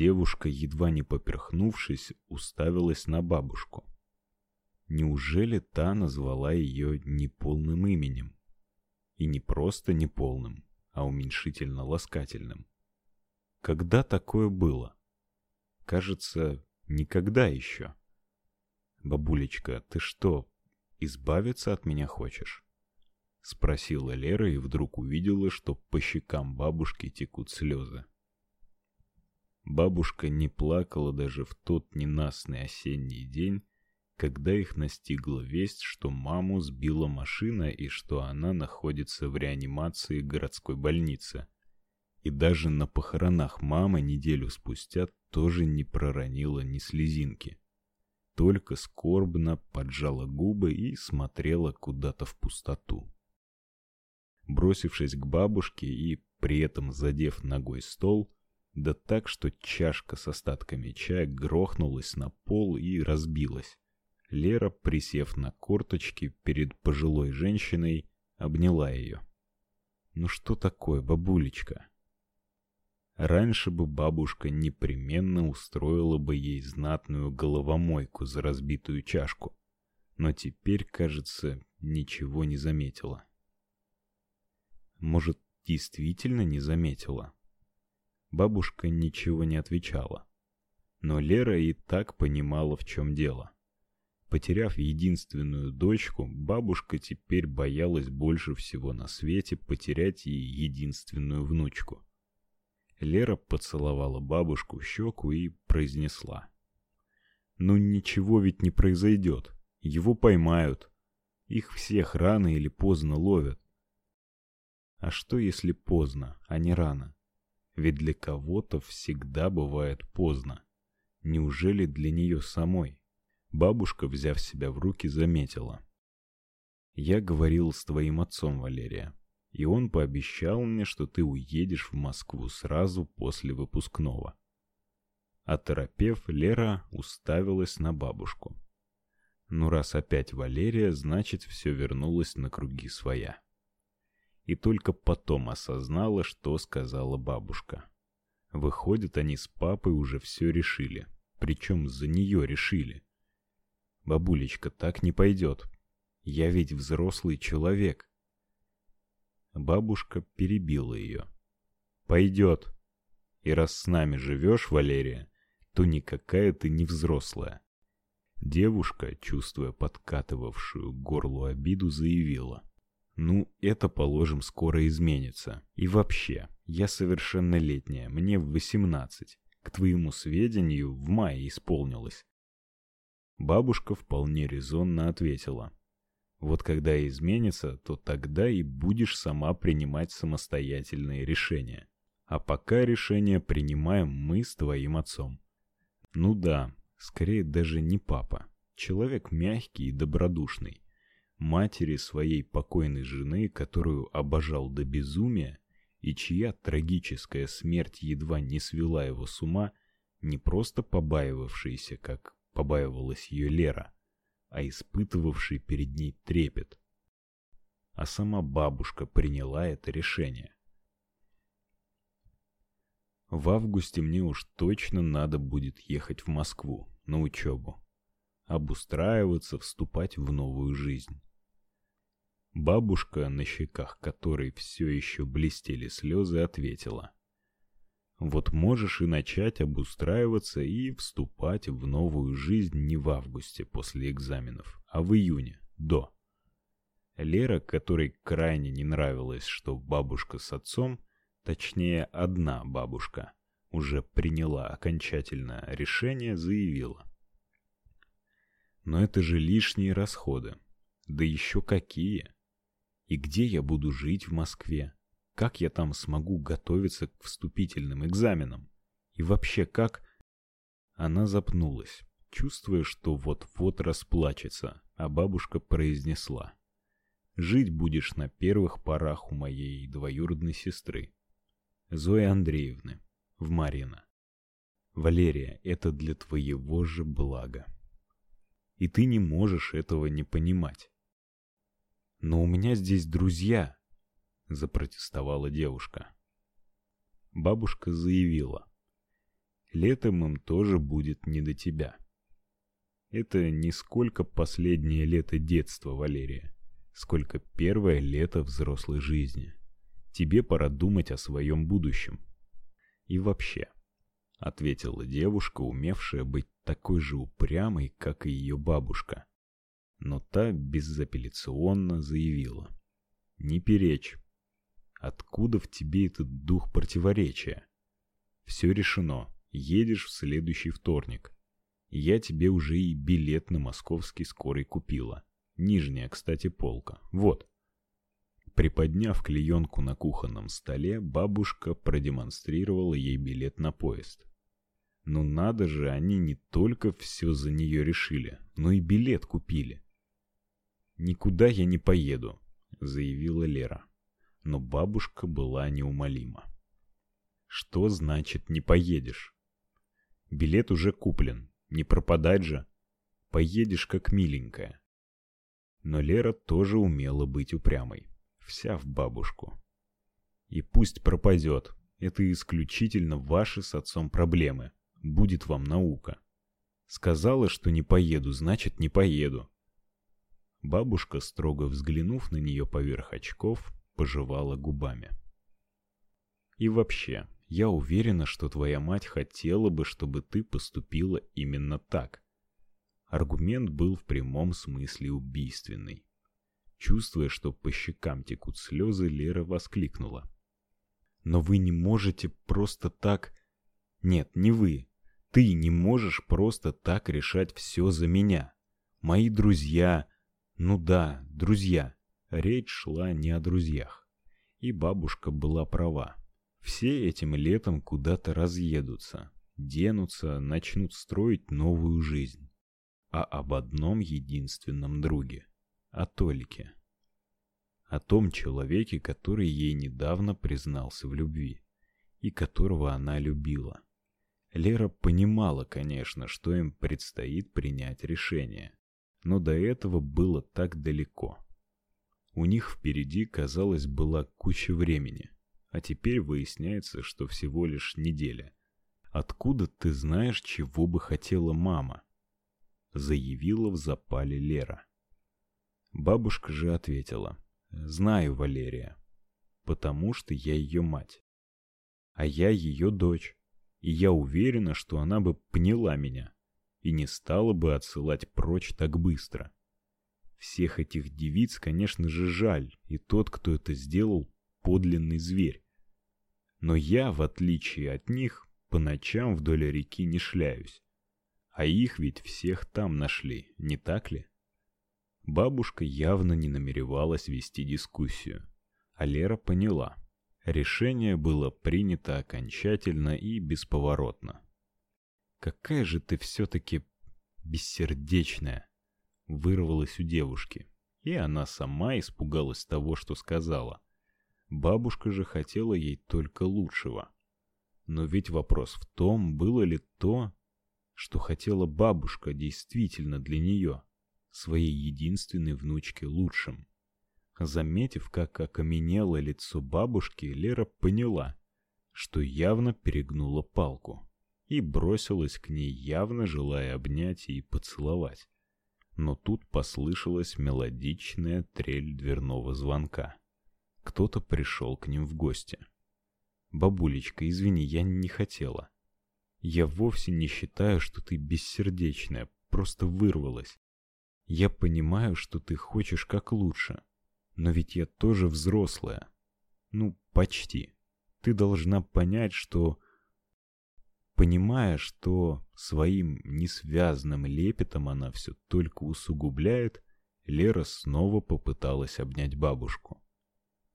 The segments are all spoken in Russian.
Девушка, едва не поперхнувшись, уставилась на бабушку. Неужели та назвала ее неполным именем? И не просто неполным, а уменьшительно-ласкательным. Когда такое было? Кажется, никогда еще. Бабулечка, ты что, избавиться от меня хочешь? спросила Лера и вдруг увидела, что по щекам бабушки текут слезы. Бабушка не плакала даже в тот ненастный осенний день, когда их настигла весть, что маму сбила машина и что она находится в реанимации городской больницы. И даже на похоронах мамы неделю спустя тоже не проронила ни слезинки только скорбно поджала губы и смотрела куда-то в пустоту. Бросившись к бабушке и при этом задев ногой стол, да так, что чашка с остатками чая грохнулась на пол и разбилась. Лера, присев на корточки перед пожилой женщиной, обняла ее. Ну что такое, бабулечка? Раньше бы бабушка непременно устроила бы ей знатную головомойку за разбитую чашку, но теперь, кажется, ничего не заметила. Может, действительно не заметила? Бабушка ничего не отвечала. Но Лера и так понимала, в чем дело. Потеряв единственную дочку, бабушка теперь боялась больше всего на свете потерять и единственную внучку. Лера поцеловала бабушку в щеку и произнесла: "Ну ничего ведь не произойдет. Его поймают. Их всех рано или поздно ловят. А что если поздно, а не рано? Ведь для кого-то всегда бывает поздно. Неужели для нее самой?" Бабушка, взяв себя в руки, заметила: "Я говорил с твоим отцом, Валерия и он пообещал мне, что ты уедешь в Москву сразу после выпускного. Оторопев, Лера уставилась на бабушку. Ну раз опять Валерия, значит, все вернулось на круги своя. И только потом осознала, что сказала бабушка. Выходит, они с папой уже все решили, причем за нее решили. Бабулечка, так не пойдет. Я ведь взрослый человек. Бабушка перебила ее. Пойдет. И раз с нами живешь, Валерия, то никакая ты не взрослая. Девушка, чувствуя подкатывавшую горлу обиду, заявила: "Ну, это, положим, скоро изменится. И вообще, я совершеннолетняя, мне восемнадцать. К твоему сведению, в мае исполнилось". Бабушка вполне резонно ответила: вот когда изменится, то тогда и будешь сама принимать самостоятельные решения. А пока решения принимаем мы с твоим отцом. Ну да, скорее даже не папа. Человек мягкий и добродушный. Матери своей покойной жены, которую обожал до безумия, и чья трагическая смерть едва не свела его с ума, не просто побаивавшийся, как побаивалась ее Лера, а испытывавший перед ней трепет. А сама бабушка приняла это решение. В августе мне уж точно надо будет ехать в Москву на учебу, обустраиваться, вступать в новую жизнь. Бабушка, на щеках которой все еще блестели слезы, ответила: вот можешь и начать обустраиваться и вступать в новую жизнь не в августе после экзаменов, а в июне, до. Лера, которой крайне не нравилось, что бабушка с отцом, точнее одна бабушка, уже приняла окончательное решение, заявила: "Но это же лишние расходы. Да еще какие? И где я буду жить в Москве? Как я там смогу готовиться к вступительным экзаменам? И вообще как... Она запнулась, чувствуя, что вот-вот расплачется, а бабушка произнесла. Жить будешь на первых порах у моей двоюродной сестры, Зои Андреевны, в Марьино. Валерия, это для твоего же блага. И ты не можешь этого не понимать. Но у меня здесь друзья, запротестовала девушка. Бабушка заявила: Летом им тоже будет не до тебя. Это не сколько последнее лето детства, Валерия, сколько первое лето взрослой жизни. Тебе пора думать о своем будущем. И вообще, ответила девушка, умевшая быть такой же упрямой, как и ее бабушка. Но та безапелляционно заявила: "Не перечь. Откуда в тебе этот дух противоречия? Все решено. Едешь в следующий вторник. Я тебе уже и билет на московский скорый купила. Нижняя, кстати, полка. Вот. Приподняв клеенку на кухонном столе, бабушка продемонстрировала ей билет на поезд. Ну надо же, они не только все за нее решили, но и билет купили. Никуда я не поеду, заявила Лера. Но бабушка была неумолима. Что значит не поедешь? Билет уже куплен, не пропадать же. Поедешь как миленькая. Но Лера тоже умела быть упрямой, вся в бабушку. И пусть пропадет, это исключительно ваши с отцом проблемы. Будет вам наука. Сказала, что не поеду, значит, не поеду. Бабушка, строго взглянув на нее поверх очков, пожевала губами. И вообще, я уверена, что твоя мать хотела бы, чтобы ты поступила именно так. Аргумент был в прямом смысле убийственный. Чувствуя, что по щекам текут слезы, Лера воскликнула: "Но вы не можете просто так Нет, не вы. Ты не можешь просто так решать все за меня. Мои друзья, ну да, друзья. Речь шла не о друзьях. И бабушка была права. Все этим летом куда-то разъедутся, денутся, начнут строить новую жизнь. А об одном единственном друге о Толике. О том человеке, который ей недавно признался в любви и которого она любила. Лера понимала, конечно, что им предстоит принять решение, но до этого было так далеко. У них впереди, казалось, была куча времени. А теперь выясняется, что всего лишь неделя. Откуда ты знаешь, чего бы хотела мама? заявила в запале Лера. Бабушка же ответила: "Знаю, Валерия, потому что я ее мать. А я ее дочь, и я уверена, что она бы поняла меня и не стала бы отсылать прочь так быстро. Всех этих девиц, конечно же, жаль, и тот, кто это сделал, подлинный зверь. Но я, в отличие от них, по ночам вдоль реки не шляюсь. А их ведь всех там нашли, не так ли? Бабушка явно не намеревалась вести дискуссию, а Лера поняла. Решение было принято окончательно и бесповоротно. Какая же ты все таки бессердечная, вырвалось у девушки, и она сама испугалась того, что сказала. Бабушка же хотела ей только лучшего. Но ведь вопрос в том, было ли то, что хотела бабушка действительно для нее, своей единственной внучке лучшим. Заметив, как окаменело лицо бабушки, Лера поняла, что явно перегнула палку и бросилась к ней, явно желая обнять и поцеловать. Но тут послышалась мелодичная трель дверного звонка. Кто-то пришел к ним в гости. Бабулечка, извини, я не хотела. Я вовсе не считаю, что ты бессердечная, просто вырвалась. Я понимаю, что ты хочешь как лучше, но ведь я тоже взрослая. Ну, почти. Ты должна понять, что понимая, что своим несвязным лепетом она все только усугубляет, Лера снова попыталась обнять бабушку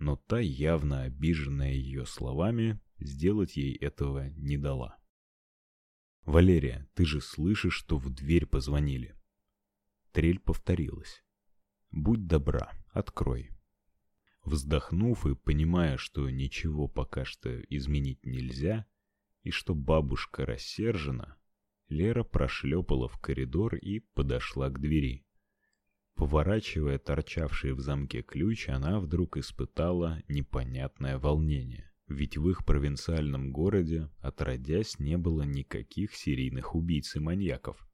но та, явно обиженная ее словами, сделать ей этого не дала. Валерия, ты же слышишь, что в дверь позвонили. Трель повторилась. Будь добра, открой. Вздохнув и понимая, что ничего пока что изменить нельзя, и что бабушка рассержена, Лера прошлепала в коридор и подошла к двери. Поворачивая торчавший в замке ключ, она вдруг испытала непонятное волнение. Ведь в их провинциальном городе отродясь не было никаких серийных убийц и маньяков.